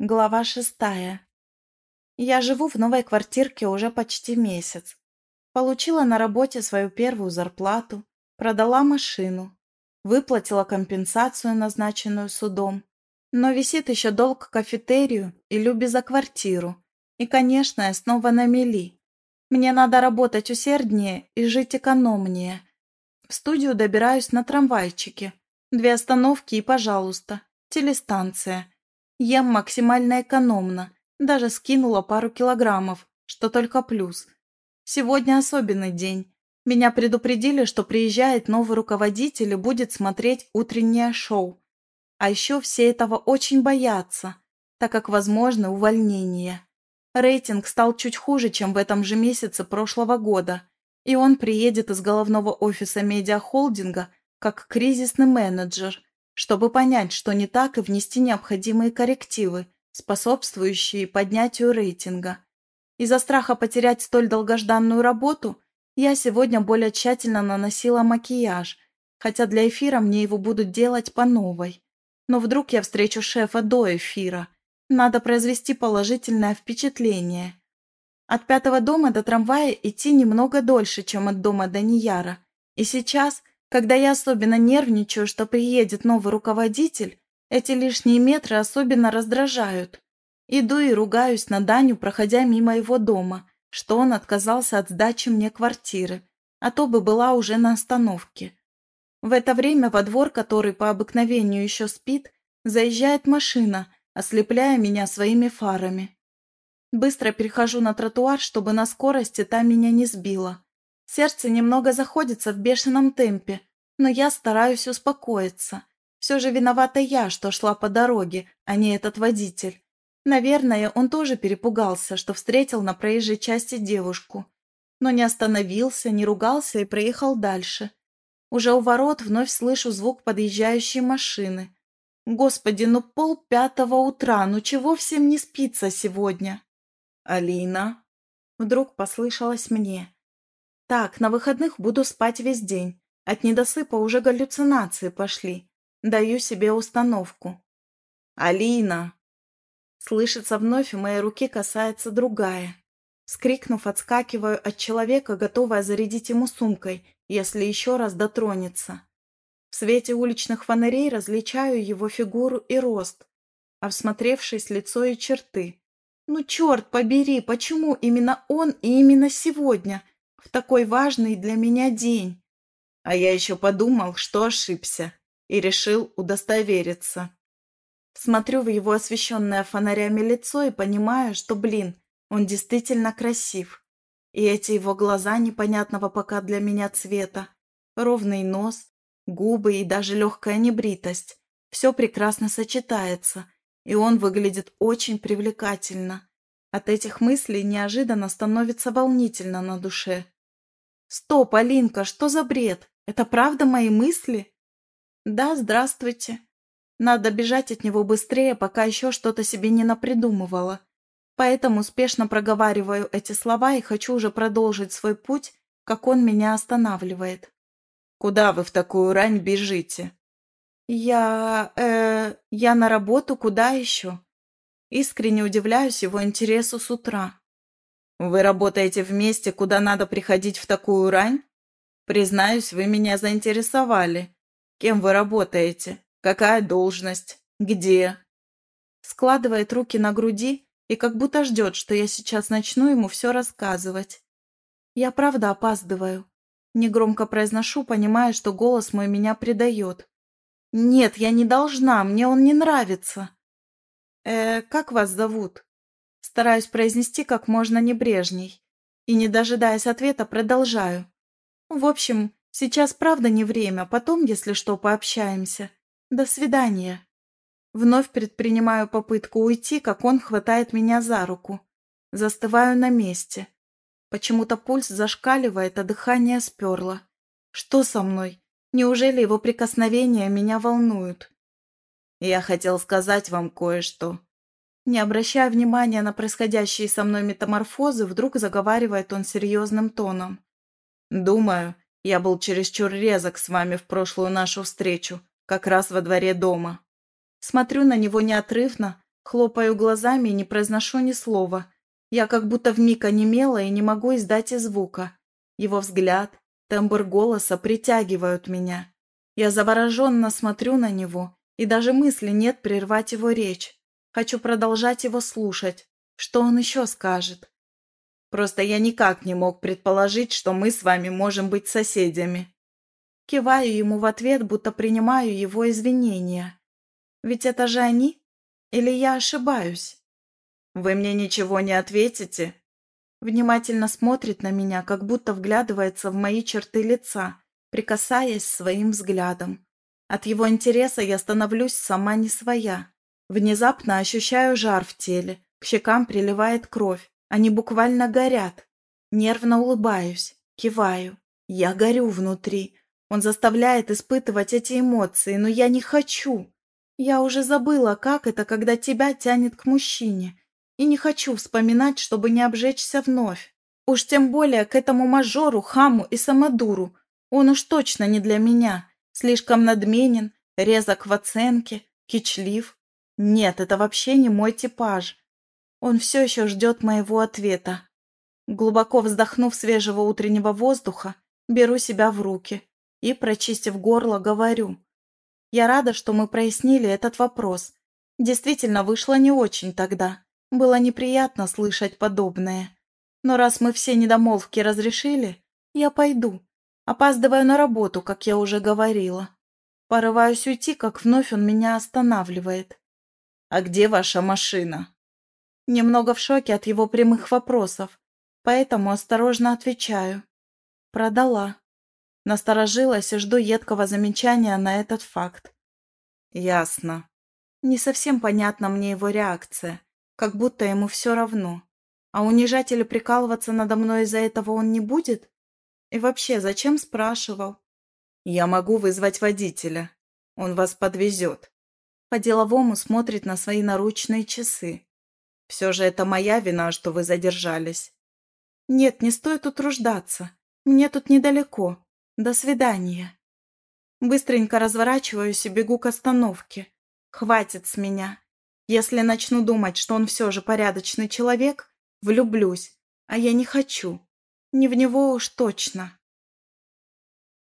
Глава шестая. Я живу в новой квартирке уже почти месяц. Получила на работе свою первую зарплату, продала машину, выплатила компенсацию, назначенную судом. Но висит еще долг кафетерию и люби за квартиру. И, конечно, я снова на мели. Мне надо работать усерднее и жить экономнее. В студию добираюсь на трамвайчике. Две остановки и, пожалуйста, телестанция – Ем максимально экономно, даже скинула пару килограммов, что только плюс. Сегодня особенный день. Меня предупредили, что приезжает новый руководитель и будет смотреть утреннее шоу. А еще все этого очень боятся, так как возможно увольнение. Рейтинг стал чуть хуже, чем в этом же месяце прошлого года, и он приедет из головного офиса медиахолдинга как кризисный менеджер – чтобы понять, что не так, и внести необходимые коррективы, способствующие поднятию рейтинга. Из-за страха потерять столь долгожданную работу я сегодня более тщательно наносила макияж, хотя для эфира мне его будут делать по новой. Но вдруг я встречу шефа до эфира. Надо произвести положительное впечатление. От пятого дома до трамвая идти немного дольше, чем от дома до Нияра. И сейчас когда я особенно нервничаю, что приедет новый руководитель, эти лишние метры особенно раздражают. Иду и ругаюсь на Даню, проходя мимо его дома, что он отказался от сдачи мне квартиры, а то бы была уже на остановке. В это время во двор, который по обыкновению еще спит, заезжает машина, ослепляя меня своими фарами. Быстро перехожу на тротуар, чтобы на скорости та меня не сбила. Сердце немного заходится в бешеном темпе, но я стараюсь успокоиться. Все же виновата я, что шла по дороге, а не этот водитель. Наверное, он тоже перепугался, что встретил на проезжей части девушку. Но не остановился, не ругался и проехал дальше. Уже у ворот вновь слышу звук подъезжающей машины. Господи, ну пол пятого утра, ну чего всем не спится сегодня? Алина? Вдруг послышалось мне. Так, на выходных буду спать весь день. От недосыпа уже галлюцинации пошли. Даю себе установку. «Алина!» Слышится вновь, и моей руки касается другая. Скрикнув, отскакиваю от человека, готовая зарядить ему сумкой, если еще раз дотронется. В свете уличных фонарей различаю его фигуру и рост, а лицо и черты. Ну, черт побери, почему именно он и именно сегодня? В такой важный для меня день. А я еще подумал, что ошибся, и решил удостовериться. Смотрю в его освещенное фонарями лицо и понимаю, что, блин, он действительно красив. И эти его глаза непонятного пока для меня цвета, ровный нос, губы и даже легкая небритость. Все прекрасно сочетается, и он выглядит очень привлекательно. От этих мыслей неожиданно становится волнительно на душе. «Стоп, Алинка, что за бред? Это правда мои мысли?» «Да, здравствуйте. Надо бежать от него быстрее, пока еще что-то себе не напридумывала. Поэтому успешно проговариваю эти слова и хочу уже продолжить свой путь, как он меня останавливает». «Куда вы в такую рань бежите?» «Я... э... я на работу, куда еще?» Искренне удивляюсь его интересу с утра. «Вы работаете вместе, куда надо приходить в такую рань? Признаюсь, вы меня заинтересовали. Кем вы работаете? Какая должность? Где?» Складывает руки на груди и как будто ждет, что я сейчас начну ему все рассказывать. Я правда опаздываю. Негромко произношу, понимая, что голос мой меня предает. «Нет, я не должна, мне он не нравится». «Э, как вас зовут?» Стараюсь произнести как можно небрежней. И, не дожидаясь ответа, продолжаю. В общем, сейчас правда не время, потом, если что, пообщаемся. До свидания. Вновь предпринимаю попытку уйти, как он хватает меня за руку. Застываю на месте. Почему-то пульс зашкаливает, а дыхание сперло. Что со мной? Неужели его прикосновения меня волнуют? Я хотел сказать вам кое-что. Не обращая внимания на происходящие со мной метаморфозы, вдруг заговаривает он серьезным тоном. «Думаю, я был чересчур резок с вами в прошлую нашу встречу, как раз во дворе дома». Смотрю на него неотрывно, Хлопаю глазами и не произношу ни слова. Я как будто вмиг онемела и не могу издать и звука. Его взгляд, тембр голоса притягивают меня. Я завороженно смотрю на него, и даже мысли нет прервать его речь. Хочу продолжать его слушать. Что он еще скажет? Просто я никак не мог предположить, что мы с вами можем быть соседями. Киваю ему в ответ, будто принимаю его извинения. Ведь это же они? Или я ошибаюсь? Вы мне ничего не ответите? Внимательно смотрит на меня, как будто вглядывается в мои черты лица, прикасаясь своим взглядом. От его интереса я становлюсь сама не своя. Внезапно ощущаю жар в теле, к щекам приливает кровь, они буквально горят. Нервно улыбаюсь, киваю. Я горю внутри. Он заставляет испытывать эти эмоции, но я не хочу. Я уже забыла, как это, когда тебя тянет к мужчине. И не хочу вспоминать, чтобы не обжечься вновь. Уж тем более к этому мажору, хаму и самодуру. Он уж точно не для меня. Слишком надменен, резок в оценке, кичлив. Нет, это вообще не мой типаж. Он все еще ждет моего ответа. Глубоко вздохнув свежего утреннего воздуха, беру себя в руки и, прочистив горло, говорю. Я рада, что мы прояснили этот вопрос. Действительно, вышло не очень тогда. Было неприятно слышать подобное. Но раз мы все недомолвки разрешили, я пойду. Опаздываю на работу, как я уже говорила. Порываюсь уйти, как вновь он меня останавливает. «А где ваша машина?» Немного в шоке от его прямых вопросов, поэтому осторожно отвечаю. Продала. Насторожилась и жду едкого замечания на этот факт. Ясно. Не совсем понятна мне его реакция, как будто ему все равно. А унижать или прикалываться надо мной из-за этого он не будет? И вообще, зачем спрашивал? Я могу вызвать водителя. Он вас подвезет. По-деловому смотрит на свои наручные часы. Все же это моя вина, что вы задержались. Нет, не стоит утруждаться. Мне тут недалеко. До свидания. Быстренько разворачиваюсь и бегу к остановке. Хватит с меня. Если начну думать, что он все же порядочный человек, влюблюсь. А я не хочу. Не в него уж точно.